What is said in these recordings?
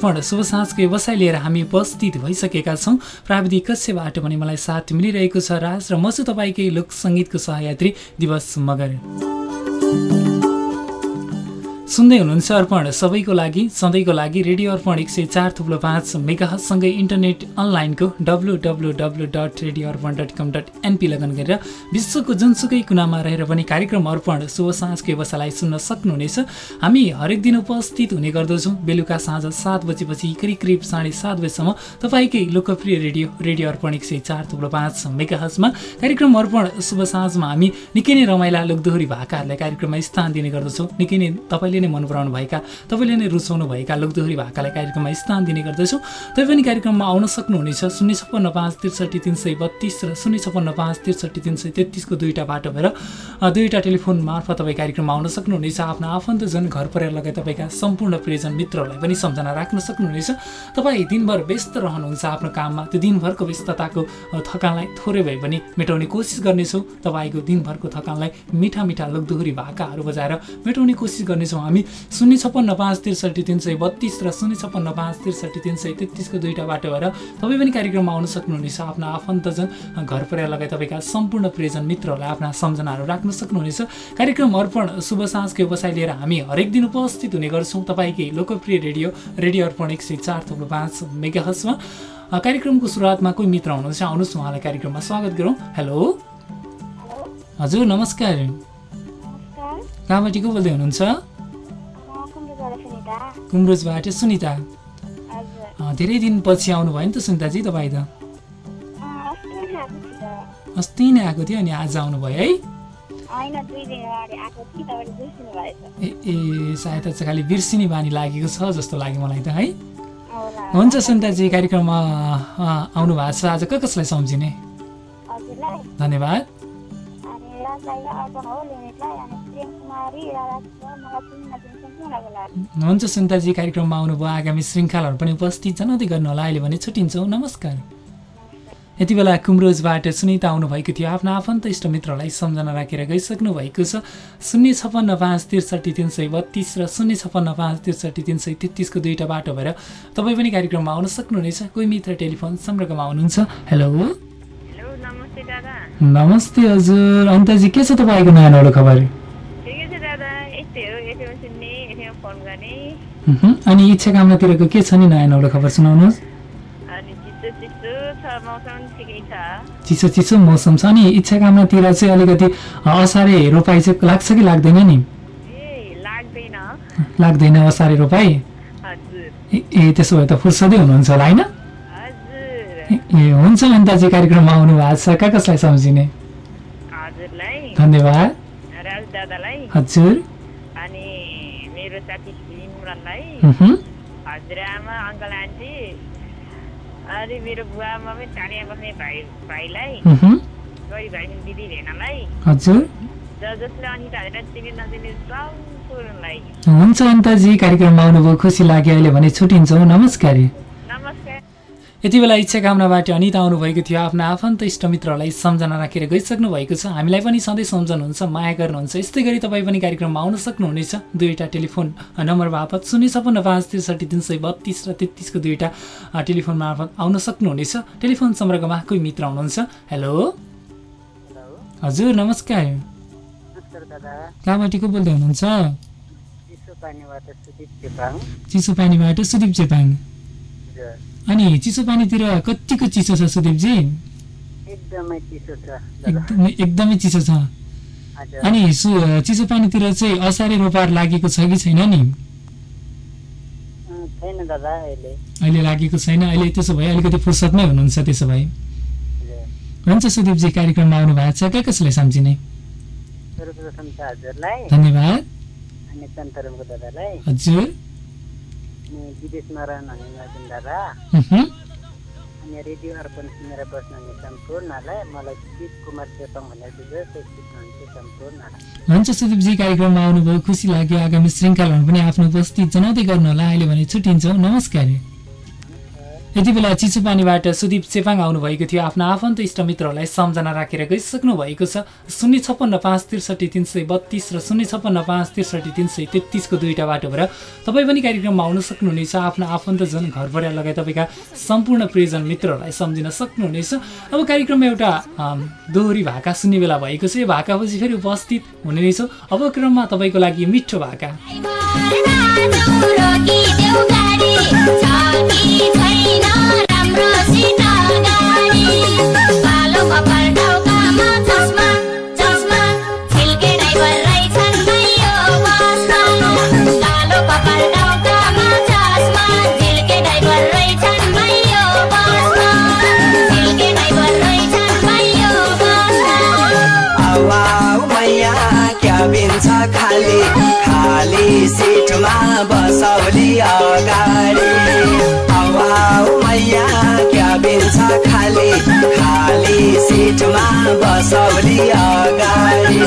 अर्पण शुभ साँझको व्यवसाय लिएर हामी उपस्थित भइसकेका छौँ। प्राविधिक कक्षबाट पनि मलाई साथ मिलिरहेको छ राज र म छु तपाईँकै लोक सङ्गीतको सहयात्री दिवस मगर। सुन्दै हुनुहुन्छ अर्पण। सबैको लागि सधैँको लागि रेडियो अर्पण एक सय चार थुप्रो पाँच मेगासँगै इन्टरनेट अनलाइनको W W W dot radio Arpan dot com dot NP log on गरेर विश्वको जुनसुकै कुनामा रहेर पनि कार्यक्रम अर्पण शुभ साँझको व्यवसायलाई सुन्न सक्नुहुनेछ। हामी हरेक दिन उपस्थित हुने गर्दछौँ। बेलुका साँझ सात बजेपछि करिब करिब साढे सात बजीसम्म तपाईँकै लोकप्रिय रेडियो रेडियो अर्पण एक सय चार थुप्रो पाँच मेगाहजमा कार्यक्रम अर्पण शुभ साँझमा हामी निकै नै रमाइला लोकदोहोरी भाकाहरूलाई कार्यक्रममा स्थान दिने गर्दछौँ। निकै नै तपाईँले नै मन पराउनु भएका तपाईँले नै रुचाउनु भएका लोकदोहोरी भाकालाई कार्यक्रममा स्थान दिने गर्दछौँ। तपाईँ पनि कार्यक्रममा आउन सक्नुहुनेछ। शून्य छप्पन्न पाँच त्रिसठी तिन सय बत्तिस र शून्य छप्पन्न पाँच त्रिसठी तिन सय तेत्तिसको दुईवटा बाटो भएर दुईवटा टेलिफोन मार्फत तपाईँ कार्यक्रममा आउन सक्नुहुनेछ। आफ्नो आफन्तजन घर परिवार लगायत तपाईँका सम्पूर्ण प्रियजन मित्रहरूलाई पनि सम्झना राख्न सक्नुहुनेछ। तपाईँ दिनभर व्यस्त रहनुहुन्छ आफ्नो काममा। त्यो दिनभरको व्यस्तताको थकानलाई थोरै भए पनि मेटाउने कोसिस गर्नेछौँ। तपाईँको दिनभरको थकानलाई मिठा मिठा लोकदोहोरी भाकाहरू बजाएर मेटाउने कोसिस गर्नेछौँ। हामी शून्य छप्पन्न पाँच त्रिसठी तिन सय बत्तिस र शून्य छप्पन्न पाँच त्रिसठी तिन सय तेत्तिसको दुईवटा बाटो भएर तपाईँ पनि कार्यक्रममा आउन सक्नुहुनेछ। आफ्ना आफन्तजन घर परिवार लगायत तपाईँका सम्पूर्ण प्रियजन मित्रहरूलाई आफ्ना सम्झनाहरू राख्न सक्नुहुनेछ। कार्यक्रम अर्पण शुभ साँझको व्यवसाय लिएर हामी हरेक दिन उपस्थित हुने गर्छौँ। तपाईँकै लोकप्रिय रेडियो रेडियो अर्पण एक सय चार थुप्रो पाँच मेगा हसमा कार्यक्रमको सुरुवातमा कोही मित्र हुनुहुन्छ आउनुहोस् उहाँलाई कार्यक्रममा स्वागत गरौँ। हेलो। हजुर नमस्कार। कहाँबाट को बोल्दै हुनुहुन्छ? कुम्रोजबाट सुनिता। धेरै दिनपछि आउनुभयो नि त सुनिताजी तपाईँ त? अस्ति नै आएको थियो अनि आज आउनुभयो है? ए ए सायद चाहिँ खालि बिर्सिने बानी लागेको छ जस्तो लाग्यो मलाई त है। हुन्छ सुनिताजी कार्यक्रममा आउनु भएको छ। आज क कसलाई सम्झिने? धन्यवाद। हुन्छ सुन्ताजी कार्यक्रममा आउनुभयो। आगामी श्रृङ्खलाहरू पनि उपस्थित जनाउँदै गर्नु होला। अहिले भने छुट्टिन्छौँ। नमस्कार। यति बेला कुमरोजबाट सुनिता आउनुभएको थियो। आफ्ना आफन्त इष्टमित्रहरूलाई सम्झना राखेर गइसक्नु भएको छ। शून्य छप्पन्न पाँच त्रिसठी तिन सय बत्तिस र शून्य छप्पन्न पाँच त्रिसठी तिन सय तेत्तिसको दुईवटा बाटो भएर तपाईँ पनि कार्यक्रममा आउन सक्नुहुनेछ कोही मित्र टेलिफोन सम्पर्कमा आउनुहुन्छ हेलो। नमस्ते हजुर। अनिताजी के छ तपाईँको नयाँ नौलो खबर? अनि इच्छा कामनातिरको के छ नि नयाँ नौलो खबर सुनाउनुहोस्। चिसो चिसो मौसम छ। अनि इच्छा कामनातिर चाहिँ अलिकति असारे रोपाइ चाहिँ लाग्छ कि लाग्दैन नि? लाग्दैन। असारे रोपाइ ए त्यसो भए त फुर्सदै हुनुहुन्छ होला होइन? ए हुन्छ अन्ताजी कार्यक्रममा आउनु भएको छ। कहाँ कसलाई सम्झिने? धन्यवाद। हजुर। सिमरनलाई हजुरआमा अङ्कल आन्टी। अनि मेरो बुवा मम्मी टाढिया बस्ने भाइ भाइलाई। छोरी भाइ दिदी भेनालाई। हजुर। जसले अनिता हेरेर चिने नचिने सम्पूर्णलाई हुन्छ अन्ताजी कार्यक्रममा आउनुभयो खुसी लाग्यो अहिले भने छुट्टिन्छौँ। नमस्कार। नमस्कार। यति बेला इच्छा कामनाबाट अनिता आउनुभएको थियो। आफ्ना आफन्त इष्टमित्रहरूलाई सम्झना राखेर गइसक्नु भएको छ। हामीलाई पनि सधैँ सम्झनुहुन्छ माया गर्नुहुन्छ। यस्तै गरी तपाईँ पनि कार्यक्रममा आउन सक्नुहुनेछ। दुईवटा टेलिफोन नम्बर मार्फत शून्य छपन्न पाँच त्रिसठी तिन सय बत्तिस र तेत्तिसको दुईवटा टेलिफोन मार्फत आउन सक्नुहुनेछ। टेलिफोन सम्पर्कमा कोही मित्र हुनुहुन्छ? हेलो? हजुर नमस्कार। कहाँबाट को बोल्दै हुनुहुन्छ? चिसो पानीबाट सुदीप चेपाङ। अनि चिसो पानीतिर कतिको चिसो छ सुदीपजी? एकदमै चिसो छ। अनि चिसो पानीतिर चाहिँ असारे रोपार लागेको छ कि छैन नि? अहिले। लागेको छैन। अहिले त्यसो भए अलिकति फुर्सदमै हुनुहुन्छ त्यसो भए। हुन्छ सुदीपजी कार्यक्रममा आउनु भएको छ। कहाँ कसैलाई सम्झिने? धन्यवाद। हजुर। विदेशमा रहनुहुने नजुन दादा। अनि रेडियो अर्पण सुनेर बस्नुहुने सम्पूर्णलाई मलाई गीत कुमार चेपाङ भनेर दिँदै सिक्नुहुन्थ्यो सम्पूर्णलाई हुन्छ सुदीपजी कार्यक्रममा आउनुभयो। खुसी लाग्यो। आगामी श्रृङ्खलाहरू पनि आफ्नो उपस्थित जनाउँदै गर्नु होला अहिले भने छुट्टिन्छौँ। नमस्कार। यति बेला चिसो पानीबाट सुदीप चेपाङ आउनुभएको थियो। आफ्ना आफन्त इष्टमित्रहरूलाई सम्झना राखेर गइसक्नु भएको छ। शून्य छप्पन्न पाँच त्रिसठी तिन सय बत्तिस र शून्य छप्पन्न पाँच त्रिसठी तिन सय तेत्तिसको दुईवटा बाटो भएर तपाईँ पनि कार्यक्रममा आउन सक्नुहुनेछ। आफ्ना आफन्तजन घर परिवार लगायत तपाईँका सम्पूर्ण प्रियजन मित्रहरूलाई सम्झिन सक्नुहुनेछ। अब कार्यक्रममा एउटा दोहोरी भाका सुन्ने बेला भएको छ। यो भाकापछि फेरि उपस्थित हुने नै छ। अब क्रममा तपाईँको लागि मिठो भाका। खाली? खाली सिटमा बसौली अगाडि। सिटमा बसौली अगाडि।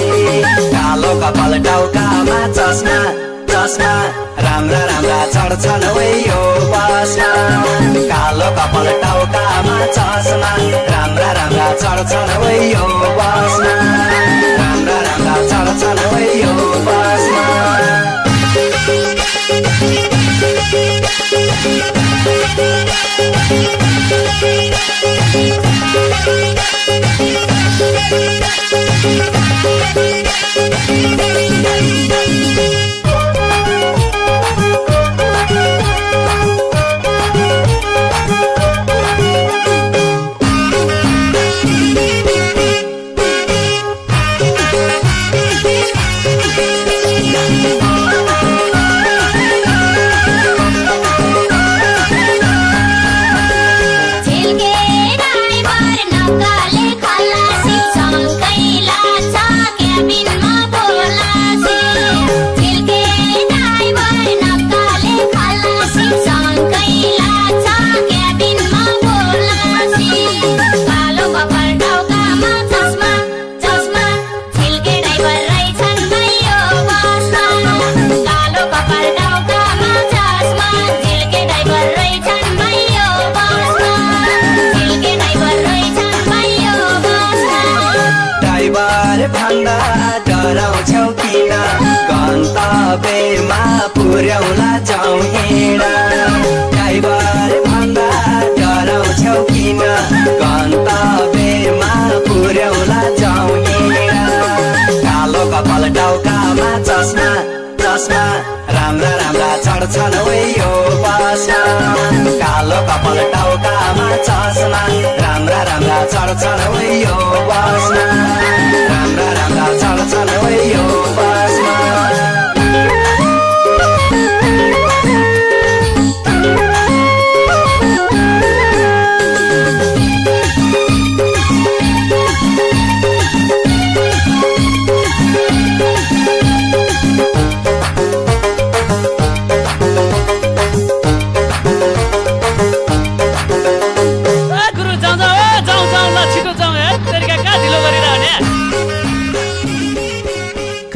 कालो कपाल टाउकामा चस्मा चस्मा। राम्रा राम्रा चढ्छन् यो बसमा। कालो कपाल टाउकामा चस्मा। राम्रा राम्रा चढ्छन् यो बसमा। राम्रा राम्रा चढ्छन् यो बसमा। सबैमा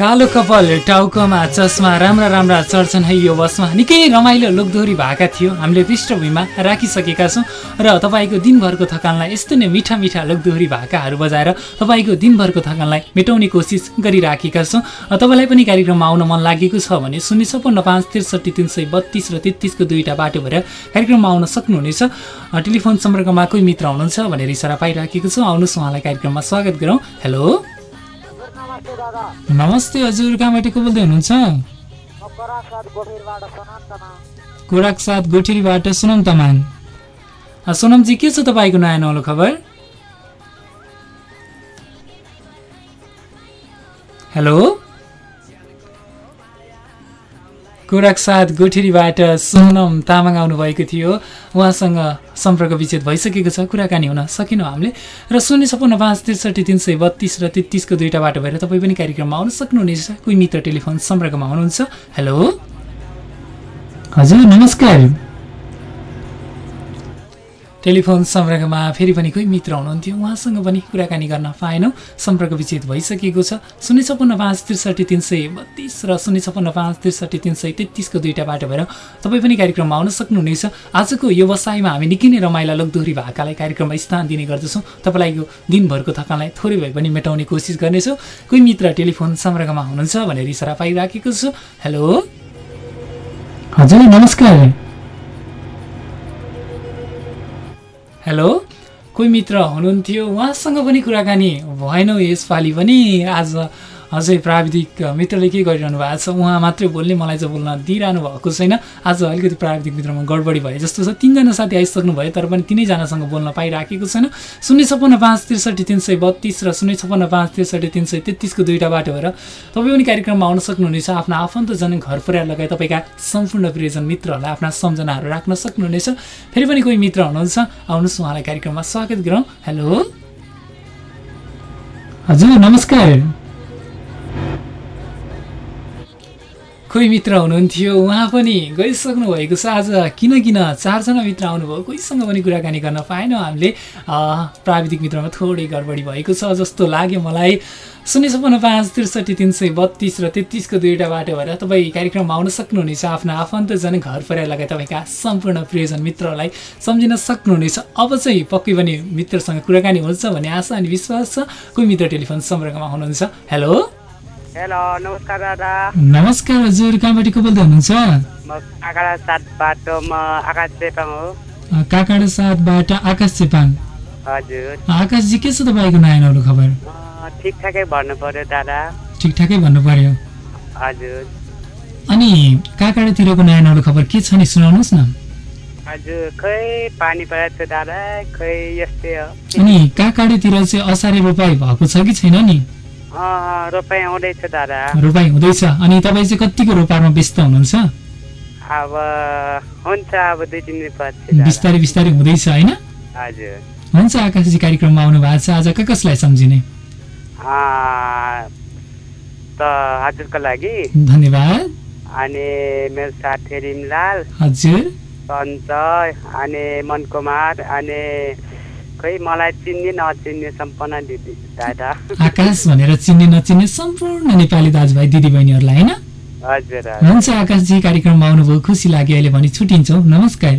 कालो कपाल टाउकोमा चस्मा राम्रा राम्रा चढ्छन्। है यो बसमा निकै रमाइलो लोकदोहोरी भएका थियो। हामीले पृष्ठभूमिमा राखिसकेका छौँ र तपाईँको दिनभरको थकानलाई यस्तो नै मिठा मिठा लोकदोहोरी भाकाहरू बजाएर तपाईँको दिनभरको थकानलाई मेटाउने कोसिस गरिराखेका छौँ। तपाईँलाई पनि कार्यक्रममा आउन मन लागेको छ भने शून्य छप्पन्न पाँच त्रिसठी तिन सय बत्तिस र तेत्तिसको दुईवटा बाटो भएर कार्यक्रममा आउन सक्नुहुनेछ। टेलिफोन सम्पर्कमा कोही मित्र हुनुहुन्छ भनेर इसारा पाइराखेको छु। आउनुहोस् उहाँलाई कार्यक्रममा स्वागत गरौँ। हेलो। नमस्ते हजुर कहाँबाट को बोल्दै हुनुहुन्छ? कोराक साथ गोठेरीबाट सोनम तमान सोनमजी के छ तपाईँको नयाँ नौलो खबर? हेलो? कोराक साथ गोठेरीबाट सोनम तामाङ आउनुभएको थियो। उहाँसँग सम्पर्क विच्छेद भइसकेको छ। कुराकानी हुन सकेनौँ हामीले। र शून्य छपन्न पाँच त्रिसठी तिन सय बत्तिस र तेत्तिसको दुईवटा बाटो भएर तपाईँ पनि कार्यक्रममा आउन सक्नुहुनेछ कोही मित्र टेलिफोन सम्पर्कमा हुनुहुन्छ। हेलो। हजुर नमस्कार। टेलिफोन सम्पर्कमा फेरि पनि कोही मित्र हुनुहुन्थ्यो। उहाँसँग पनि कुराकानी गर्न पाएनौँ। सम्पर्क विच्छेद भइसकेको छ। शून्य छपन्न पाँच त्रिसठी तिन सय बत्तिस र शून्य छपन्न पाँच त्रिसठी तिन सय तेत्तिसको दुईवटा बाटो भएर तपाईँ पनि कार्यक्रममा आउन सक्नुहुनेछ। आजको व्यवसायमा हामी निकै नै रमाइला लोकदोहोरी भाकालाई कार्यक्रममा स्थान दिने गर्दछौँ। तपाईँलाई दिनभरको थकानलाई थोरै भए पनि मेटाउने कोसिस गर्नेछौँ। कोही मित्र टेलिफोन सम्पर्कमा हुनुहुन्छ भनेर इसारा पाइराखेको छु। हेलो? हजुर नमस्कार। हेलो? कोही मित्र हुनुहुन्थ्यो? उहाँसँग पनि कुराकानी भएन यसपालि पनि। आज अझै प्राविधिक मित्रले के गरिरहनु भएको छ? उहाँ मात्रै बोल्ने मलाई चाहिँ बोल्न दिइरहनु भएको छैन। आज अलिकति प्राविधिक मित्रमा गडबडी भए जस्तो छ। तिनजना साथी आइसक्नु भयो तर पनि तिनैजनासँग बोल्न पाइराखेको छैन। शून्य छप्पन्न पाँच त्रिसठी तिन सय बत्तिस र शून्य छप्पन्न पाँच त्रिसठी तिन सय तेत्तिसको दुईवटा बाटो भएर तपाईँ पनि कार्यक्रममा आउन सक्नुहुनेछ। आफ्नो आफन्तजन घर परिवार लगायत तपाईँका सम्पूर्ण प्रियजन मित्रहरूलाई आफ्ना सम्झनाहरू राख्न सक्नुहुनेछ। फेरि पनि कोही मित्र हुनुहुन्छ आउनुहोस् उहाँलाई कार्यक्रममा स्वागत गरौँ। हेलो। हजुर नमस्कार। कोही मित्र हुनुहुन्थ्यो उहाँ पनि गइसक्नु भएको छ। आज किन किन चारजना मित्र आउनुभयो कोहीसँग पनि कुराकानी गर्न पाएनौँ। हामीले प्राविधिक मित्रमा थोरै गडबडी भएको छ जस्तो लाग्यो मलाई। शून्य सपन्न पाँच त्रिसठी तिन सय बत्तिस र तेत्तिसको दुईवटा बाटो भएर तपाईँ कार्यक्रममा आउन सक्नुहुनेछ। आफ्नो आफन्तजन घर परिवार लगायत तपाईँका सम्पूर्ण प्रियजन मित्रलाई सम्झिन सक्नुहुनेछ। अब चाहिँ पक्कै पनि मित्रसँग कुराकानी हुन्छ भन्ने आशा अनि विश्वास छ। कोही मित्र टेलिफोन सम्पर्कमा हुनुहुन्छ। हेलो! हेलो नमस्कार दादा। नमस्कार हजुर कहाँबाट को बोल्दै हुनुहुन्छ? म काकाडा साथबाट म आकाश चेपाङ हो। काकाडा साथबाट आकाश चेपाङ हजुर। आकाशजी के छ तपाईँको नयाँ नौलो खबर? ठिकठाकै भन्नु पर्यो दादा। ठिकठाकै भन्नु पर्यो। हजुर। अनि काकाडातिरको नयाँ नौलो खबर के छ नि सुनाउनुहोस् न। हजुर खै पानी परेको दादा खै यस्तै हो। अनि काकाडेतिर चाहिँ असारे रोपाइ भएको छ कि छैन नि? रोपाइँ आउँदैछ दादा। रोपाइ हुँदैछ? अनि तपाईँ चाहिँ कतिको रोपारमा व्यस्त हुनुहुन्छ? अब हुन्छ अब दुई तिन दिनपछि दादा। बिस्तारै बिस्तारै हुँदैछ होइन? हजुर। हुन्छ आकाशजी कार्यक्रममा आउनु भएको छ। आज कसलाई सम्झिने? त हजुरको लागि। धन्यवाद। अनि मेरो साथी रिमलाल। हजुर। सञ्चय अनि मनकुमार। अनि खै मलाई चिन्ने नचिन्ने सम्पन्न दिदी दादा। आकाश भनेर चिन्ने नचिन्ने सम्पूर्ण नेपाली दाजुभाइ दिदीबहिनीहरूलाई होइन? हजुर हुन्छ आकाशजी कार्यक्रममा आउनुभयो खुसी लाग्यो अहिले भने छुट्टिन्छौँ। नमस्कार।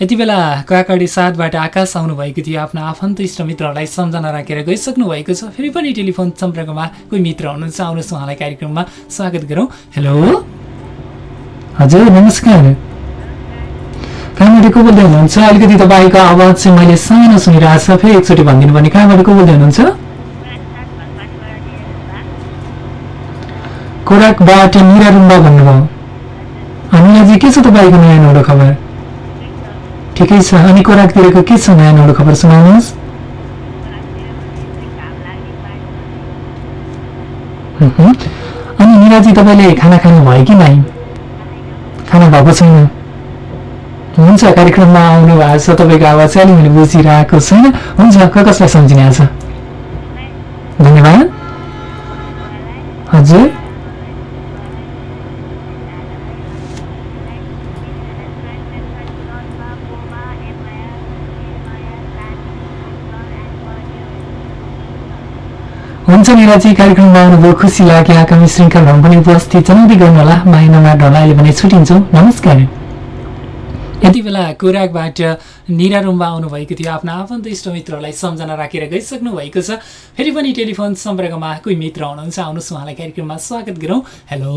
यति बेला काकडी साथबाट आकाश आउनुभएको थियो। आफ्नो आफन्त इष्ट मित्रहरूलाई सम्झना राखेर गइसक्नु भएको छ। फेरि पनि टेलिफोन सम्पर्कमा कोही मित्र हुनुहुन्छ आउनुहोस् उहाँलाई कार्यक्रममा स्वागत गरौँ। हेलो। हजुर नमस्कार। कहाँबाट को बोल्दै हुनुहुन्छ? अलिकति तपाईँको आवाज चाहिँ मैले सानो सुनिरहेको छ फेरि एकचोटि भनिदिनु भने कहाँबाट को बोल्दै हुनुहुन्छ? खोराकबाट निरा रुम्बा भन्नुभयो। अझै के छ तपाईँको नयाँ नौलो खबर? ठिकै छ। अनि खोराकतिरको के छ नयाँ नौलो खबर सुनाउनुहोस्. अनि निराजी तपाईँले खाना खानु भयो कि नै? खाना भएको छैन। हुन्छ कार्यक्रममा आउनु भएको छ तपाईँको आवाज चाहिँ अलिक मैले बुझिरहेको छैन। हुन्छ कसलाई सम्झिने आज धन्यवाद। हजुर। हुन्छ निराजी कार्यक्रममा आउनुभयो खुसी लाग्यो। आगामी श्रृङ्खलामा पनि उपस्थित जनाउँदै गर्नुहोला माया नमार्नुहोला। अहिले भने छुट्टिन्छौँ नमस्कार। यति बेला कोराकबाट निरा रुम्बा आउनुभएको थियो। आफ्नो आफन्त इष्टमित्रहरूलाई सम्झना राखेर गइसक्नु भएको छ। फेरि पनि टेलिफोन सम्पर्कमा कोही मित्र हुनुहुन्छ आउनुहोस् उहाँलाई कार्यक्रममा स्वागत गरौँ। हेलो।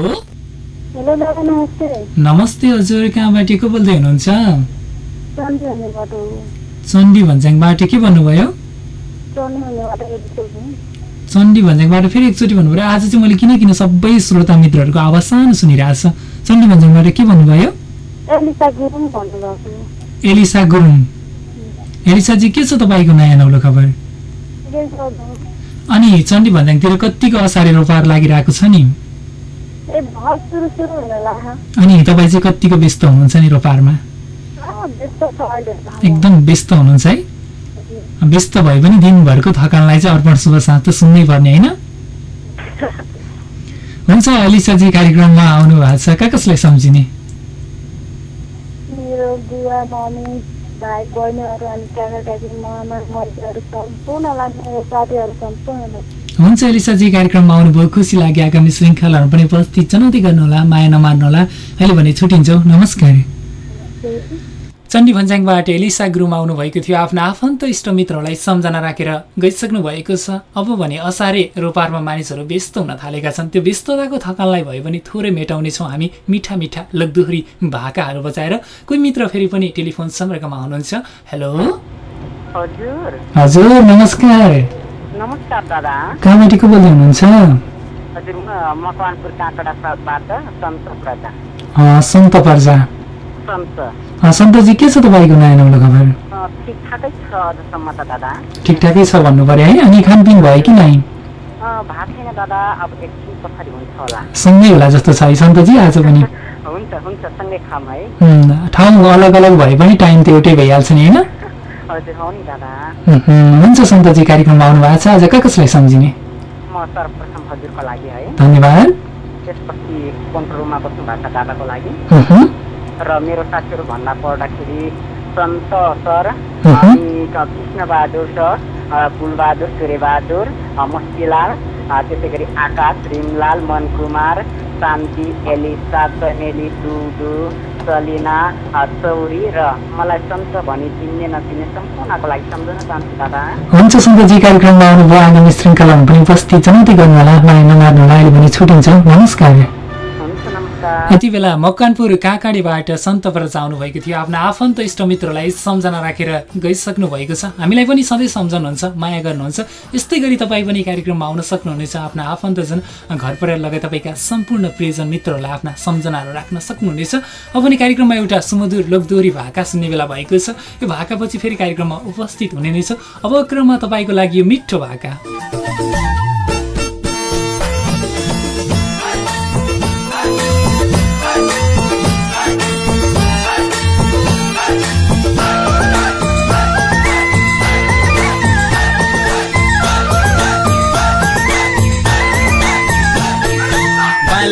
हेलो नमस्ते। नमस्ते हजुर कहाँबाट को बोल्दै हुनुहुन्छ? चण्डी भन्ज्याङबाट के भन्नुभयो? चण्डी भन्ज्याङबाट फेरि एकचोटि भन्नुभयो। आज चाहिँ मैले किन किन सबै श्रोता मित्रहरूको आवाज सानो सुनिरहेको छ। चण्डी भन्ज्याङबाट के भन्नुभयो? एलिसा गुरुङ एलिसाजी के छ तपाईँको नयाँ नौलो खबर। अनि चण्डी भन्ज्याङतिर कतिको असारे रोपार लागिरहेको छ नि? अनि तपाईँ चाहिँ कतिको व्यस्त हुनुहुन्छ नि रोपारमा। एकदम व्यस्त हुनुहुन्छ है? व्यस्त भए पनि दिनभरको थकानलाई चाहिँ अर्पण शुभ साथ त सुन्नै पर्ने होइन? हुन्छ अलिसाजी कार्यक्रममा आउनु भएको छ। कहाँ कसलाई सम्झिने? बुवा मम्मी भाइ बहिनीहरू अनि काका काकी मामा मर्जीहरू सम्पूर्णलाई मेरो साथीहरू सम्पूर्णलाई हुन्छ एलिसाजी कार्यक्रममा आउनुभयो। खुसी लाग्यो आगामी श्रृङ्खलाहरू पनि उपस्थित चुनौती गर्नुहोला माया नमार्नुहोला। अहिले भने छुट्टिन्छौँ। नमस्कार। चण्डी भन्ज्याङबाट एलिसा गुरुङ आउनुभएको थियो आफ्ना आफन्त इष्टमित्रहरूलाई सम्झना राखेर गइसक्नु भएको छ। अब भने असारे रोपारमा मानिसहरू व्यस्त हुन थालेका छन्। त्यो व्यस्तताको थकानलाई भए पनि थोरै मेटाउनेछौँ हामी। मिठा मिठा लग्दोहोरी भाकाहरू बचाएर कोही मित्र फेरि पनि टेलिफोन सम्पर्कमा हुनुहुन्छ। हेलो? हजुर। हजुर नमस्कार। नमस्कार दादा। कहाँबाट को बोल्दै हुनुहुन्छ? सन्त प्रजा। अँ, सन्त पर्जा सन्त अँ, सन्तजी के छ तपाईँको नयाँ नौलो खबर? अँ, ठिकठाकै छ भन्नु पर्यो है? अनि खानपिन भयो कि नै? सँगै होला जस्तो छ है सन्तजी आज पनि? ठाउँ अलग अलग भए पनि टाइम त एउटै भइहाल्छ नि होइन? हुन्छ सन्तजी कार्यक्रममा आउनु भएको छ आज कहाँ कसलाई सम्झिने? धन्यवाद। र मेरो साथीहरू भन्दा पर्दाखेरि सन्त सर. अनि कृष्णबहादुर सर अ, फुलबहादुर सूर्यबहादुर मस्तीलाल त्यसै गरी आकाश रिमलाल मनकुमार शान्ति एलिसा चमेली डुडु सलिना चौरी र मलाई सन्त भनी चिन्ने नचिन्ने सम्पूर्णको लागि सम्झाउन चाहन्छु दादा। हुन्छ सन्तजी कार्यक्रममा आउनुभयो आगामी श्रृङ्खलामा पनि उपस्थित चुनौती गर्नुहोला माया नमार्नुहोला अहिले भने नमस्कार हुन्छ नमस्कार। यति बेला मकवानपुर काँकाडीबाट सन्त प्रजा आउनुभएको थियो। आफ्ना आफन्त इष्टमित्रलाई सम्झना राखेर गइसक्नु भएको छ। हामीलाई पनि सधैँ सम्झाउनुहुन्छ माया गर्नुहुन्छ। यस्तै गरी तपाईँ पनि कार्यक्रममा आउन सक्नुहुनेछ। आफ्ना आफन्तजन घर परिवार लगायत तपाईँका सम्पूर्ण प्रियजन मित्रहरूलाई आफ्ना सम्झनाहरू राख्न सक्नुहुनेछ। अब पनि कार्यक्रममा एउटा सुमधुर लोकदोहोरी भाका सुन्ने बेला भएको छ। यो भाकापछि फेरि कार्यक्रममा उपस्थित हुने नै छ। अब क्रममा तपाईँको लागि यो मिठो भाका।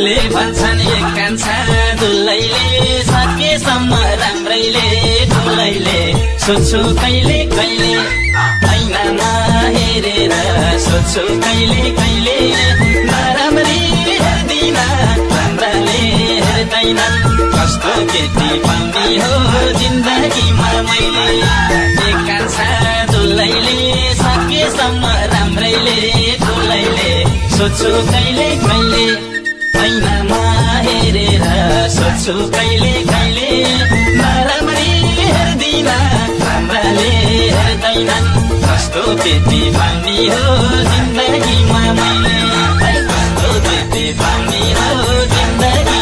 बाले भन्छन् एक कान्छा दुलैले सकेसम्म राम्रैले दुलैले सोध्छु कहिले कहिले? ऐनामा हेरेर सोध्छु कहिले कहिले? नराम्री हेर्दिन राम्राले हेर्दैन। कस्तो केटी पाउने हो जिन्दगीमा मैले? एक कान्छा दुलैले सकेसम्म राम्रैले दुलैले सोध्छु कहिले कहिले? ऐनामा हेरेर सोध्छु कहिले कहिले। नराम्री हेर्दिन राम्राले हेर्दैनन्। कस्तो केटी पाउने हो जिन्दगीमा। मैले कस्तो केटी पाउने हो जिन्दगीमा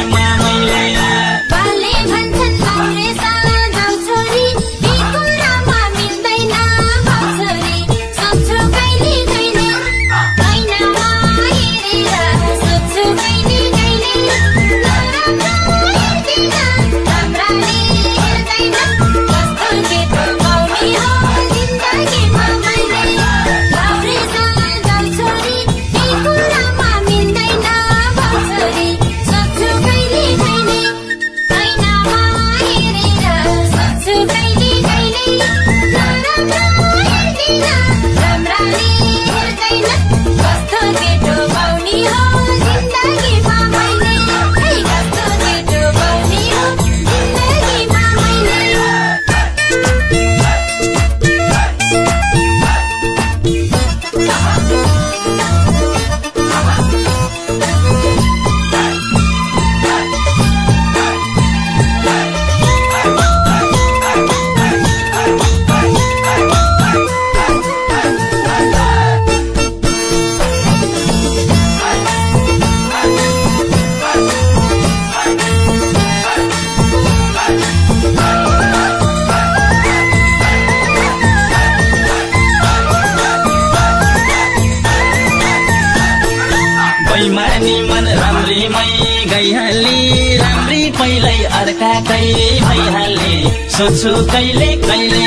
कहिले कहिले?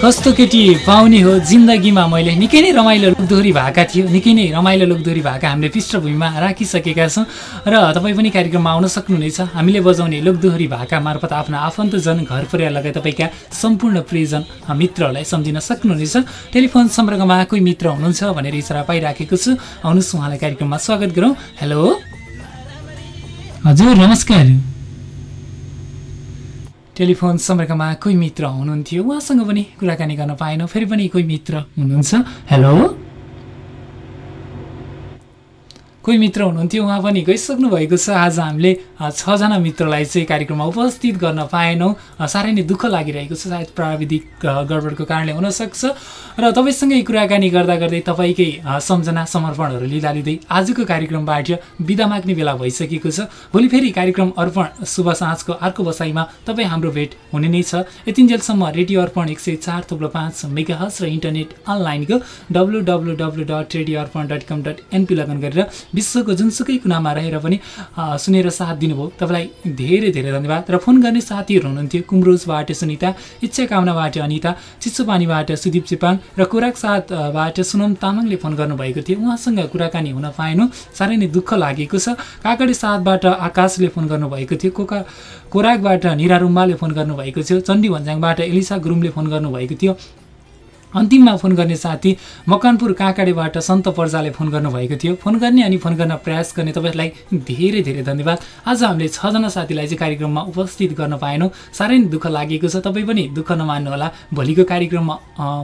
कस्तो केटी पाउने हो जिन्दगीमा मैले? निकै नै रमाइलो लोकदोहोरी भएका थियो। निकै नै रमाइलो लोकदोहोरी भएका हामीले पृष्ठभूमिमा राखिसकेका छौँ। र तपाईँ पनि कार्यक्रममा आउन सक्नुहुनेछ। हामीले बजाउने लोकदोहोरी भाका मार्फत आफ्ना आफन्तजन घर परिवार लगायत तपाईँका सम्पूर्ण प्रियजन मित्रहरूलाई सम्झिन सक्नुहुनेछ। टेलिफोन सम्पर्कमा कोही मित्र हुनुहुन्छ भनेर इसारा पाइराखेको छु। आउनुहोस् उहाँलाई कार्यक्रममा स्वागत गरौँ। हेलो? हजुर नमस्कार। टेलिफोन सम्पर्कमा कोही मित्र हुनुहुन्थ्यो? उहाँसँग पनि कुराकानी गर्न पाएनौँ फेरि पनि कोही मित्र हुनुहुन्छ? हेलो? कोही मित्र हुनुहुन्थ्यो उहाँ पनि गइसक्नु भएको छ। आज हामीले छजना मित्रलाई चाहिँ कार्यक्रममा उपस्थित गर्न पाएनौँ। साह्रै नै दुःख लागिरहेको छ। सायद प्राविधिक गडबडको कारणले हुनसक्छ। र तपाईँसँगै कुराकानी गर्दा गर्दै तपाईँकै सम्झना समर्पणहरू लिँदा लिँदै आजको कार्यक्रमबाट बिदा माग्ने बेला भइसकेको छ। भोलि फेरि कार्यक्रम अर्पण शुभ साँझको अर्को बसाइमा तपाईँ हाम्रो भेट हुने नै छ। यतिन्जेलसम्म रेडियो अर्पण एक सय चार थुप्रो पाँच मेगा हस र इन्टरनेट अनलाइनको W W W dot radio Arpan dot com dot NP log on गरेर विश्वको जुनसुकै कुनामा रहेर पनि सुनेर साथ दिनुभयो। तपाईँलाई धेरै धेरै धन्यवाद र फोन गर्ने साथीहरू हुनुहुन्थ्यो। कुम्रोजबाट सुनिता इच्छा कामनाबाट अनिता चिसोपानीबाट सुदीप चेपाङ र कोराक साथबाट सुनम तामाङले फोन गर्नुभएको थियो। उहाँसँग कुराकानी हुन पाएनौँ साह्रै नै दुःख लागेको छ। काकडी साथबाट आकाशले फोन गर्नुभएको थियो। कोका कोराकबाट निरा रुम्बाले फोन गर्नुभएको थियो। चण्डी भन्ज्याङबाट एलिसा गुरुङले फोन गर्नुभएको थियो। अन्तिममा फोन गर्ने साथी मकनपुर काँकाडेबाट सन्त पर्जाले फोन गर्नुभएको थियो। फोन गर्ने अनि फोन गर्न प्रयास गर्ने तपाईँहरूलाई धेरै धेरै धन्यवाद। आज हामीले छजना साथीलाई चाहिँ कार्यक्रममा उपस्थित गर्न पाएनौँ। साह्रै नै दुःख लागेको छ। तपाईँ पनि दुःख नमान्नुहोला। भोलिको कार्यक्रममा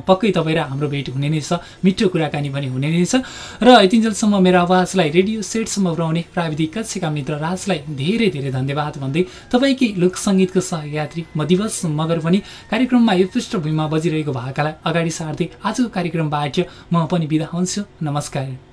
पक्कै तपाईँ र हाम्रो भेट हुने नै छ। मिठो कुराकानी पनि हुने नै छ। र यतिन्जेलसम्म मेरो आवाजलाई रेडियो सेटसम्म पुर्याउने प्राविधिक कक्षका मित्र राजलाई धेरै धेरै धन्यवाद भन्दै तपाईँकै लोक सङ्गीतको सहयात्री म दिवस मगर पनि कार्यक्रममा यो पृष्ठभूमिमा बजिरहेको भाकालाई अगाडि सार्दै आजको कार्यक्रमबाट म पनि बिदा हुन्छु। नमस्कार।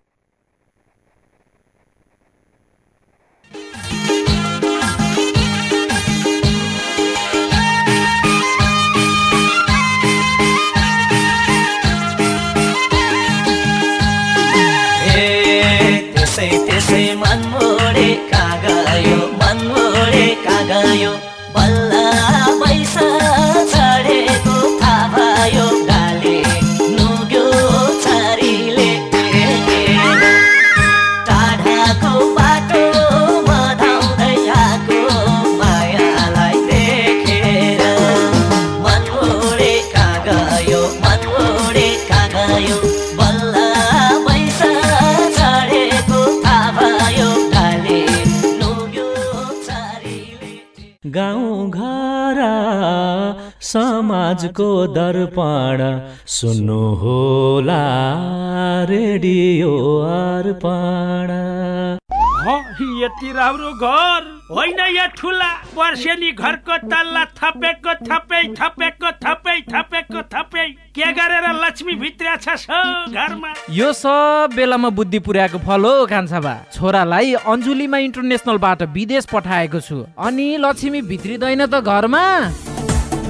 समाजको दर्पण सुन्नु होला रेडियो अर्पण। ह, यति राम्रो घर। होइन या ठुला वर्षेनी घरको तल्ला थपेको थपै थपेको थपै थपेको थपै। के गरेर लक्ष्मी भित्र छ घरमा? यो सब बेलामा बुद्धि पुर्याएको फल हो कान्छाबा छोरालाई अञ्जुलीमा इन्टरनेसनलबाट विदेश पठाएको छु। अनि लक्ष्मी भित्रिँदैन त घरमा?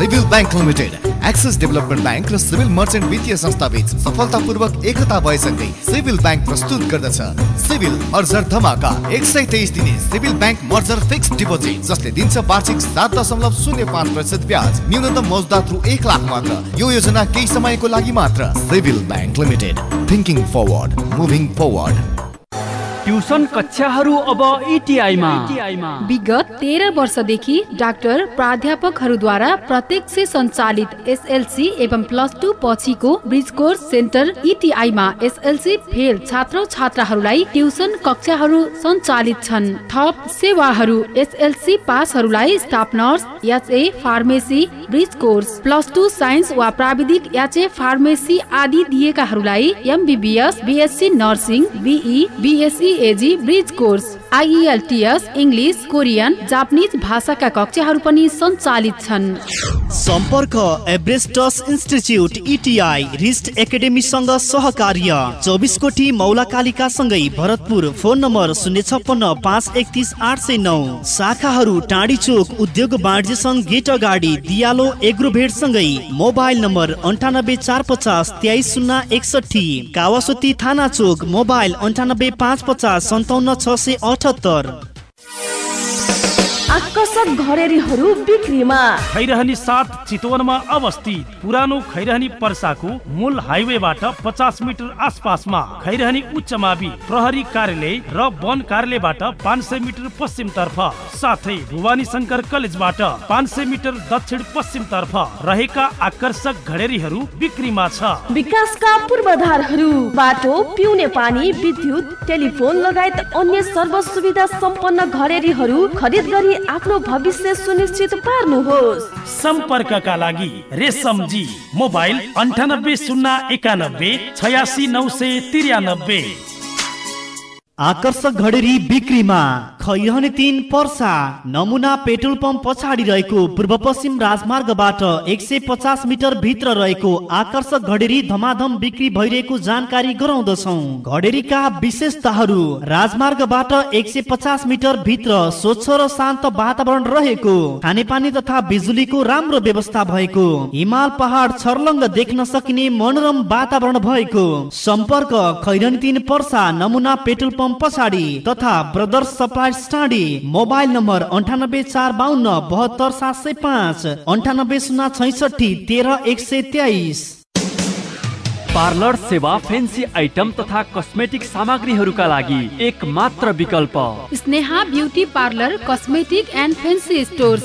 Civil bank limited Axis development bank र सिभिल मर्चेन्ट वित्तीय संस्थाबीच सफलतापूर्वक एकता भएसँगै सिभिल ब्याङ्क प्रस्तुत गर्दछ। सिभिल मर्जर धमाका एक सय तेइस दिने civil bank merger fix deposit जसले दिन्छ वार्षिक सात दशमलव शून्य पाँच प्रतिशत ब्याज न्यूनतम मौजदात रु एक लाख मात्र। यो योजना केही समयको लागि मात्र। Civil bank limited thinking forward moving forward tuition कक्षाहरू अब इटिआईमा विगत तेह्र वर्षदेखि डाक्टर प्राध्यापकहरूद्वारा प्रत्यक्ष सञ्चालित एसएलसी एवं प्लस टू पछिको ब्रिज कोर्स सेन्टर इटिआईमा एसएलसी फेल छात्र छात्राहरूलाई ट्युसन कक्षाहरू सञ्चालित छन्। थप सेवाहरू SLC पासहरूलाई staff nurse HA pharmacy bridge course plus two science वा प्राविधिक एचए फार्मेसी आदि दिएकाहरूलाई MBBS BSc nursing BE BSc AG bridge course. IELTS English Korean Japanese भाषाका कक्षाहरू पनि सञ्चालित छन्। सम्पर्क एभरेस्टस इन्स्टिच्युट इटिआई रिस्ट एकाडेमीसँग सहकार्य। चौबिस कोटी मौला कालिका सँगै भरतपुर फोन नम्बर शून्य छप्पन्न पाँच एकतिस आठ सय नौ। शाखाहरू टाढी चोक उद्योग वाणिज्य सङ्घ गेट अगाडि दियालो एग्रोभेट सँगै मोबाइल नम्बर अन्ठानब्बे चार पचास तेइस शून्य एकसठी कावासोती थाना चोक मोबाइल अन्ठानब्बे पाँच पचास सन्ताउन्न छ सय अठहत्तर आकर्षक घरेरीहरू बिक्रीमा। खैरहनी साथ चितवनमा अवस्थित पुरानो खैरहनी पर्साको मूल हाइवेबाट पचास मिटर आसपासमा खैरहनी उच्च मावि प्रहरी कार्यालय र वन कार्यालयबाट पाँच सय मिटर पश्चिम तर्फ साथै भुवानी शङ्कर कलेजबाट पाँच सय मिटर दक्षिण पश्चिम तर्फ रहेका आकर्षक घडेरीहरू बिक्रीमा छ। विकासका पूर्वाधारहरू बाटो पिउने पानी विद्युत टेलिफोन लगायत अन्य सर्व सुविधा सम्पन्न घरेरीहरू खरिद गरी आफ्नो भविष्य सुनिश्चित पार्नुहोस्। सम्पर्कका लागि रेशमजी मोबाइल अन्ठानब्बे शून्य एकानब्बे छयासी नौ सय त्रियानब्बे आकर्षक घडेरी बिक्रीमा खैरहने तिन पर्सा नमुना पेट्रोल पम्प पछाडि रहेको पूर्व पश्चिम राजमार्गबाट एक सय पचास मिटर भित्र रहेको आकर्षक घडेरी धमाधम बिक्री भइरहेको जानकारी गराउँदछौ। घडेरीका विशेषताहरू राजमार्गबाट एक सय पचास मिटर भित्र स्वच्छ र शान्त वातावरण रहेको खानेपानी तथा बिजुलीको राम्रो व्यवस्था भएको हिमाल पहाड छर्लङ्ग देख्न सकिने मनोरम वातावरण भएको सम्पर्क खैरनी तिन पर्सा नमुना पेट्रोल पम्प पछाडि तथा brothers supply study mobile number अन्ठानब्बे चार बाहन्न बहत्तर सात सय पाँच अन्ठानब्बे शून्य छैसठी तेह्र एक सय तेइस। पार्लर सेवा फेन्सी आइटम तथा कस्मेटिक सामग्रीहरूका लागि एक मात्र विकल्प। Sneha beauty parlour cosmetic and fancy stores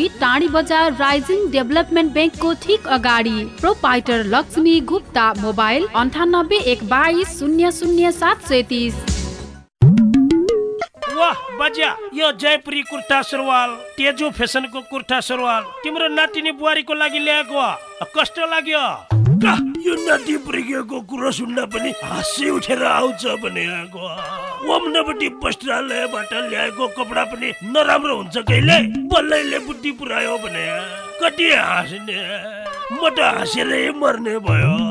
Tadhi बजार राइजिङ डेभलपमेन्ट ब्याङ्कको ठिक अगाडि। प्रोपाइटर लक्ष्मी गुप्ता मोबाइल अन्ठानब्बे एक बाइस शून्य शून्य सात सय तिस वाह बजा यो जयपुरी कुर्ता सुरुवाल तेजो फेसनको कुर्ता सुरुवाल। तिम्रो नातिनी बुहारीको लागि ल्याएको। कस्तो लाग्यो? का, यो नाति पुर्किएको कुरो सुन्दा पनि हाँसी उठेर आउँछ भने आएको ओम्नपट्टि वस्त्रालयबाट ल्याएको कपडा पनि नराम्रो हुन्छ कहिले? बल्लैले बुद्धि पुऱ्यायो भने। कति हाँस्ने? म त हाँसेरै मर्ने भयो।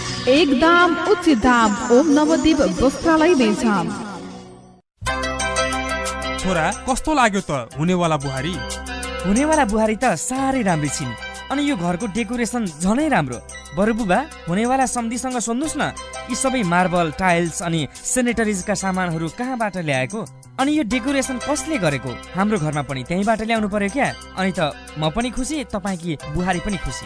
एक दाम उचित दाम ओम नवदीप वस्त्रालय बेचाम छोरा कस्तो लाग्यो त हुनेवाला बुहारी? हुनेवाला बुहारी त साह्रै राम्री छिन्। अनि यो घरको डेकोरेसन झनै राम्रो। बरु बुबा हुनेवाला सम्धिसँग सोध्नुहोस् न यी सबै मार्बल टाइल्स अनि सेनेटरिजका सामानहरू कहाँबाट ल्याएको? अनि यो डेकोरेसन कसले गरेको? हाम्रो घरमा पनि त्यहीँबाट ल्याउनु पर्यो क्या? अनि त म पनि खुसी तपाईँकी बुहारी पनि खुसी?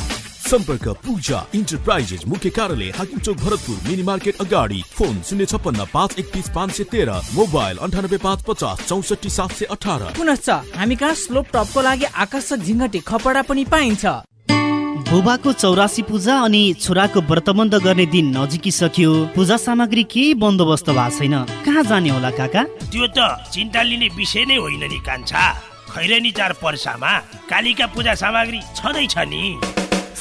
सम्पर्क पूजा इन्टरप्राइजेस मुख्य कार्यालय हाकिम चोक भरतपुर मिनी मार्केट अगाडि। फोन शून्य छप्पन्न पाँच एकतिस पाँच सय तेह्र। मोबाइल अन्ठानब्बे पाँच पचास चौसठी सात सय अठार। पुनश्च हामी कहाँ स्लोप टपको लागि आकर्षक झिङ्गटे खपडा पनि पाइन्छ। बुबाको चौरासी पूजा अनि छोराको व्रतबन्ध गर्ने दिन नजिकिसक्यो। पूजा सामग्री केही बन्दोबस्त भएको छैन। कहाँ जाने होला काका? त्यो त चिन्ता लिने विषय नै होइन नि कान्छा। खैरेनी चार पर्सामा कालीका पूजा सामग्री छँदैछ नि।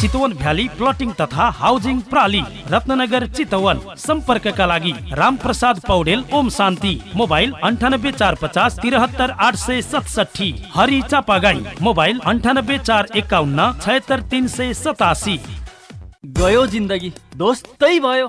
चितवन भ्याली प्लटिङ तथा हाउसिङ प्रणाली रत्नगर चितवन। सम्पर्कका लागि रामप्रसाद पौडेल ओम शान्ति। मोबाइल अन्ठानब्बे चार पचास तिरहत्तर आठ सय सतसठी हरि चापागाई। मोबाइल अन्ठानब्बे चार एकाउन्न छयत्तर तिन सय सतासी। गयो जिन्दगी। दोस्तै भयो।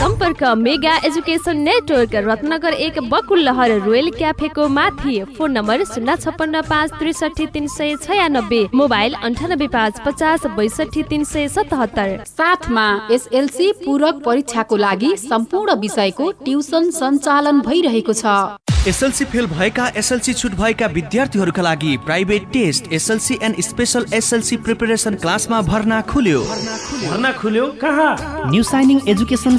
सम्पर्क मेगा एजुकेसन नेटवर्क रत्नगर एक बकुल्लहर रोयल क्याफेको माथि। फोन नम्बर शून्य छप्पन्न पाँच त्रिसठी तिन सय छयानब्बे। मोबाइल अन्ठानब्बे पाँच पचास बैसठी तिन सय सतहत्तर। साथमा एसएलसी पूरक परीक्षाको लागि सम्पूर्ण विषयको ट्युसन सञ्चालन भइरहेको छ। एसएलसी फेल भएका एसएलसी छुट भएका विद्यार्थीहरूका लागि private test SLC and special SLC preparation क्लासमा भर्ना खुल्यो। भर्ना खुल्यो? कहाँ? न्यू साइनिङ एजुकेसन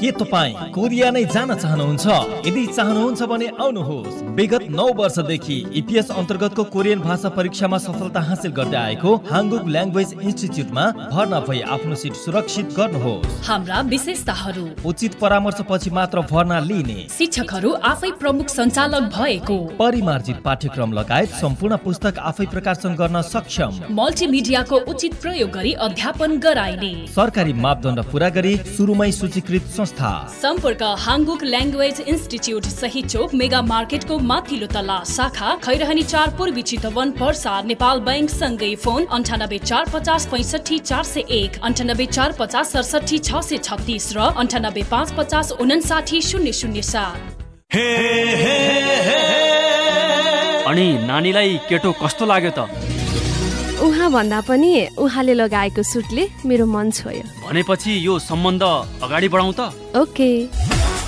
के तपाईँ कोरिया नै जान चाहनुहुन्छ? यदि चाहनुहुन्छ भने आउनुहोस्। विगत नौ वर्षदेखि इपिएस अन्तर्गतको कोरियन भाषा परीक्षामा सफलता हासिल गर्दै आएको हाङ्गुक ल्याङ्ग्वेज इन्स्टिच्युटमा भर्ना भई आफ्नो सिट सुरक्षित गर्नुहोस्। हाम्रा विशेषताहरू। उचित परामर्श पछि मात्र भर्ना लिने। शिक्षकहरू आफै प्रमुख सञ्चालक भएको। परिमार्जित पाठ्यक्रम लगायत सम्पूर्ण पुस्तक आफै प्रकाशन गर्न सक्षम। मल्टिमिडियाको उचित प्रयोग गरी अध्यापन गराइने। सरकारी मापदण्ड पुरा गरी सुरुमै सूचीकृत संस्था। सम्पर्क हाङ्गुक ल्याङ्ग्वेज इन्स्टिच्युट सही चोक मेगा मार्केटको माथिल्लो तल्ला शाखा खैरहनी चार पूर्वी चितवन पर्सा नेपाल ब्याङ्क सँगै फोन अन्ठानब्बे चार पचास पैँसठी चार सय एक अन्ठानब्बे चार पचास सडसठी छ सय छत्तिस र अन्ठानब्बे पाँच पचास उनासाठी शून्य शून्य सात। अनि नानीलाई केटो कस्तो लाग्यो त? उहाँ भन्दा पनि उहाँले लगाएको सुटले मेरो मन छोयो। भनेपछि यो सम्बन्ध अगाडि बढाउँ त। ओके।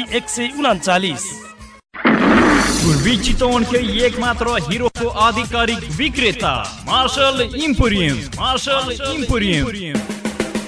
एक सय उनाचालिस। पूर्वी चितवनकै एक मात्र हिरोको आधिकारिक विक्रेता Marshal emporium Marshal emporium.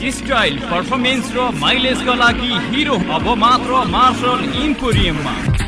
Style performance र माइलेजका लागि हिरो अब मात्र मार्शल इम्पोरियममा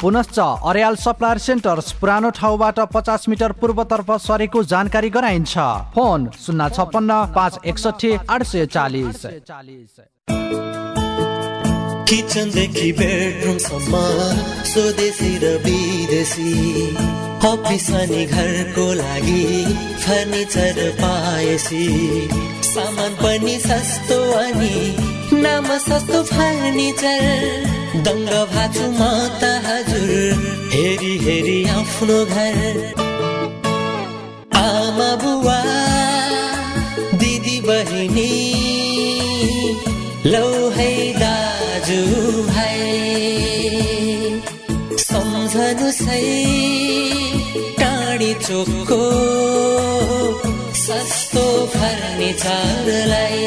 पुनश्च अर्याल सप्लायर सेन्टर्स पुरानो ठाउँबाट पचास मिटर पूर्वतर्फ सरेको जानकारी गराइन्छ। फोन शून्य छप्पन्न पाँच एकसठी आठ सय चालिस। किचनदेखि बेडरुमसम्म स्वदेशी र विदेशी। अफिस अनि घरको लागि फर्निचर पाएसी। सामान पनि सस्तो अनि नाम सस्तो फर्निचर। दङ्ग भाछु म त हजुर हेरी हेरी आफ्नो घर। आमा बुवा दिदी बहिनी लौ है दाजु भाइ। सम्झनु सही टाढी चोकको सस्तो फर्निचरलाई।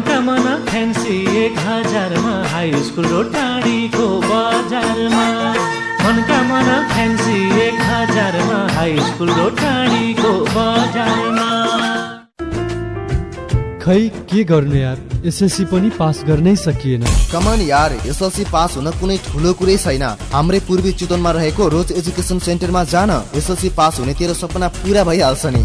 मनकामना फ्यान्सी एक हजारमा हाई स्कुल र टाढीको बजारमा। मनकामना फ्यान्सी एक हजारमा हाई स्कुल र टाढीको बजारमा। खै के गर्ने यार? एसएलसी पनि पास गर्नै सकिएन। कमान यार एसएलसी पास हुन कुनै ठुलो कुरै छैन। हाम्रै पूर्वी चितवनमा रहेको रोज एजुकेसन सेन्टरमा जान एसएलसी पास हुने तेरो सपना पुरा भइहाल्छ नि।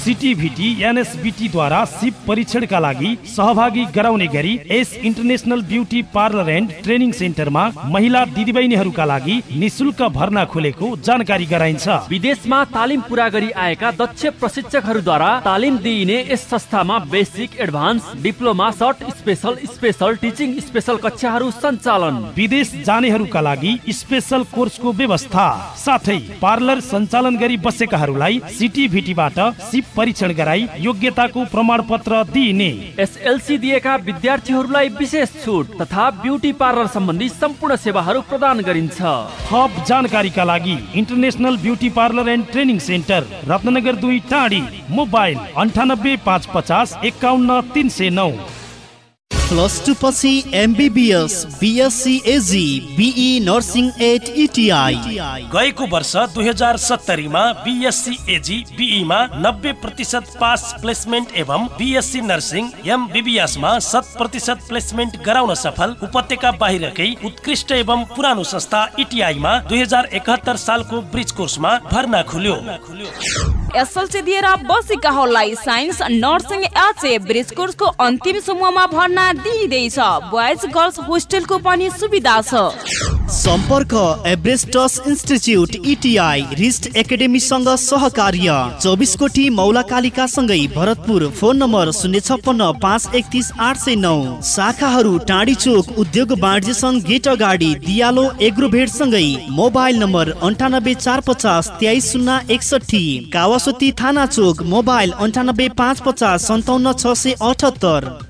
सिटिभिटी एनएसबिटीद्वारा सिप परीक्षणका लागि सहभागी गराउने गरी S international beauty parlour and training सेन्टरमा महिला दिदीबहिनीहरूका लागि निशुल्क भर्ना खुलेको जानकारी गराइन्छ। विदेशमा तालिम पुरा गरी आएका दक्ष प्रशिक्षकहरूद्वारा तालिम दिइने यस संस्थामा basic advance diploma short special special teaching special कक्षाहरू सञ्चालन। विदेश जानेहरूका लागि स्पेसल कोर्सको व्यवस्था। साथै पार्लर सञ्चालन गरी बसेकाहरूलाई सिटिभिटीबाट सिप परीक्षण गराई योग्यताको प्रमाण पत्र दिइने। एसएलसी दिएका विद्यार्थीहरूलाई विशेष छुट तथा ब्युटी पार्लर सम्बन्धी सम्पूर्ण सेवाहरू प्रदान गरिन्छ। थप जानकारीका लागि international beauty parlour and training centre Ratnagar दुई टाढी मोबाइल अन्ठानब्बे पाँच पचास एकाउन्न तिन सय नौ। प्लस टू पछि MBBS BSc Ag BE nursing at ITI गएको वर्ष दुई हजार सत्तरीमा बिएससी एजी बिईमा नब्बे प्रतिशत पास प्लेसमेन्ट एवं बिएससी नर्सिङ एमबिबिएसमा शत प्रतिशत प्लेसमेन्ट गराउन सफल उपत्यका बाहिरकै उत्कृष्ट एवं पुरानो संस्था इटिआईमा दुई हजार एकहत्तर सालको ब्रिज कोर्समा भर्ना खुल्यो। एसएलसी दिएर बसेकाहरूलाई साइन्स नर्सिङ एचए ब्रिज कोर्सको अन्तिम समूहमा भर्ना दिइँदैछ। बोइज गर्ल्स होस्टेलको पनि सुविधा छ। सम्पर्क एभरेस्टस इन्स्टिच्युट इटिआई रिस्ट एकाडेमीसँग सहकार्य। चौबिस कोटी मौलाकालिका सँगै भरतपुर। फोन नम्बर शून्य छप्पन्न पाँच एकतिस आठ सय नौ। शाखाहरू टाढी चोक उद्योग वाणिज्य सङ्घ गेट अगाडि दियालो एग्रोभेट सँगै मोबाइल नम्बर अन्ठानब्बे चार पचास तेइस शून्य एकसठी कावासोती थाना चोक मोबाइल अन्ठानब्बे पाँच पचास सन्ताउन्न छ सय अठहत्तर।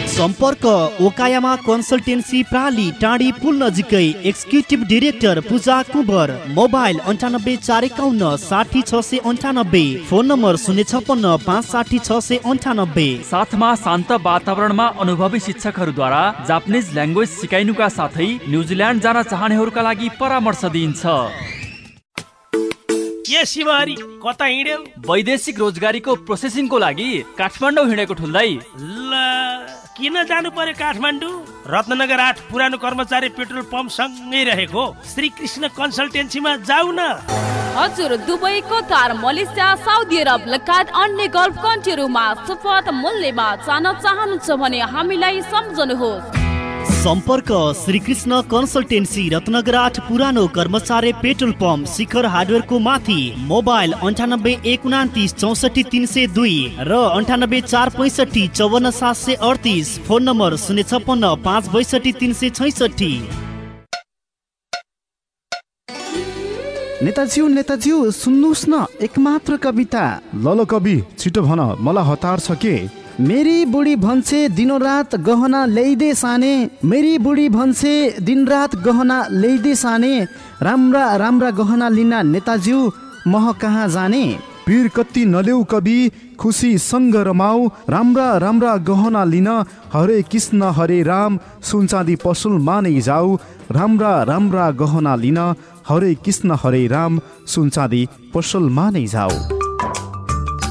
सम्पर्क ओकायामा कन्सल्टेन्सी प्राली टाढी पुल नजिकै executive director Puja Kubar mobile अन्ठानब्बे चार एकाउन्न साठी छ सय अन्ठानब्बे फोन नम्बर शून्य छप्पन्न पाँच साठी छ सय अन्ठानब्बे। साथमा शान्त वातावरणमा अनुभवी शिक्षकहरूद्वारा जापानिज ल्याङ्ग्वेज सिकाइनुका साथै न्युजिल्यान्ड जान चाहनेहरूका लागि परामर्श दिइन्छ। कता हिँड्यौ? वैदेशिक रोजगारीको प्रोसेसिङको लागि काठमाडौँ हिँडेको ठुल्दै ल। किन जानु पर्यो काठमाडौँ? रत्नगर आठ पुरानो कर्मचारी पेट्रोल पम्प सँगै रहेको। श्री कृष्ण कन्सल्टेन्सीमा जाऊ न हजुर Dubai Qatar Malaysia Saudi Arab लगायत अन्य गल्फ कन्ट्रीहरूमा सुपथ मूल्यमा जान चाहनुहुन्छ भने हामीलाई सम्झनुहोस्। सम्पर्क श्रीकृष्ण कन्सल्टेन्सी रत्नगर आठ पुरानो कर्मचारी पेट्रोल पम्प शिखर हार्डवेयरको माथि मोबाइल अन्ठानब्बे एक उनातिस चौसठी तिन सय दुई र अन्ठानब्बे चार पैँसठी चौवन्न सात सय अडतिस फोन नम्बर शून्य छप्पन्न पाँच बैसठी तिन सय छैसठी। नेताज्यू नेताज्यू सुन्नुहोस् न एकमात्र कविता। ल ल कवि छिटो भन मलाई हतार छ के? मेरी बुढी भन्छे दिनरात गहना ल्याइदे साने मेरी बुढी भन्छे दिनरात गहना ल्याइदे साने राम्रा राम्रा गहना लिन नेताज्यू मह कहाँ जाने? पीर कति नलेउ कवि खुसी सँग रमाऊ राम्रा राम्रा गहना लिन हरे कृष्ण हरे राम सुनचाँदी पसुल मानै जाऊ राम्रा राम्रा गहना लिन हरे कृष्ण हरे राम सुनचाँदी पसल मानै जाऊ।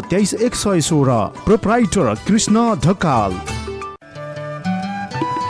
तेइस एक सय सोह्र प्रोप्राइटर कृष्ण ढकाल।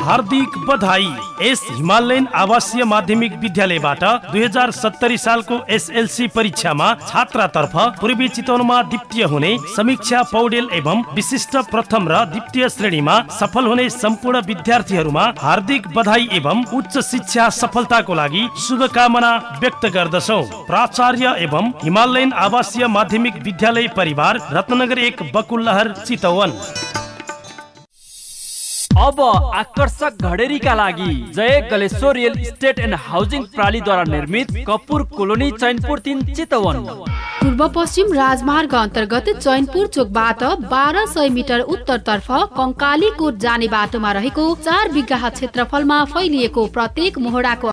हार्दिक बधाई। यस हिमालयन आवासीय माध्यमिक विद्यालयबाट दुई हजार सत्तरी सालको एसएलसी परीक्षामा छात्रातर्फ पूर्वी चितवनमा द्वितीय हुने समीक्षा पौडेल एवं विशिष्ट प्रथम र द्वितीय श्रेणीमा सफल हुने सम्पूर्ण विद्यार्थीहरूमा हार्दिक बधाई एवं उच्च शिक्षा सफलताको लागि शुभकामना व्यक्त गर्दछौ। प्राचार्य एवं हिमालयन आवासीय माध्यमिक विद्यालय परिवार रत्नगर एक बकुल्लहर चितवन। अब आकर्षक घडेरीका लागि Jai Galeshwar real estate and housing प्रणालीद्वारा निर्मित कपुर कोलोनी चैनपुर तिन चितवन। पूर्व पश्चिम राजमार्ग अन्तर्गत चैनपुर चोकबाट बाह्र सय मिटर उत्तरतर्फ कङ्काली कोट जाने बाटोमा रहेको चार बिघा क्षेत्रफलमा फैलिएको प्रत्येक मोहडाको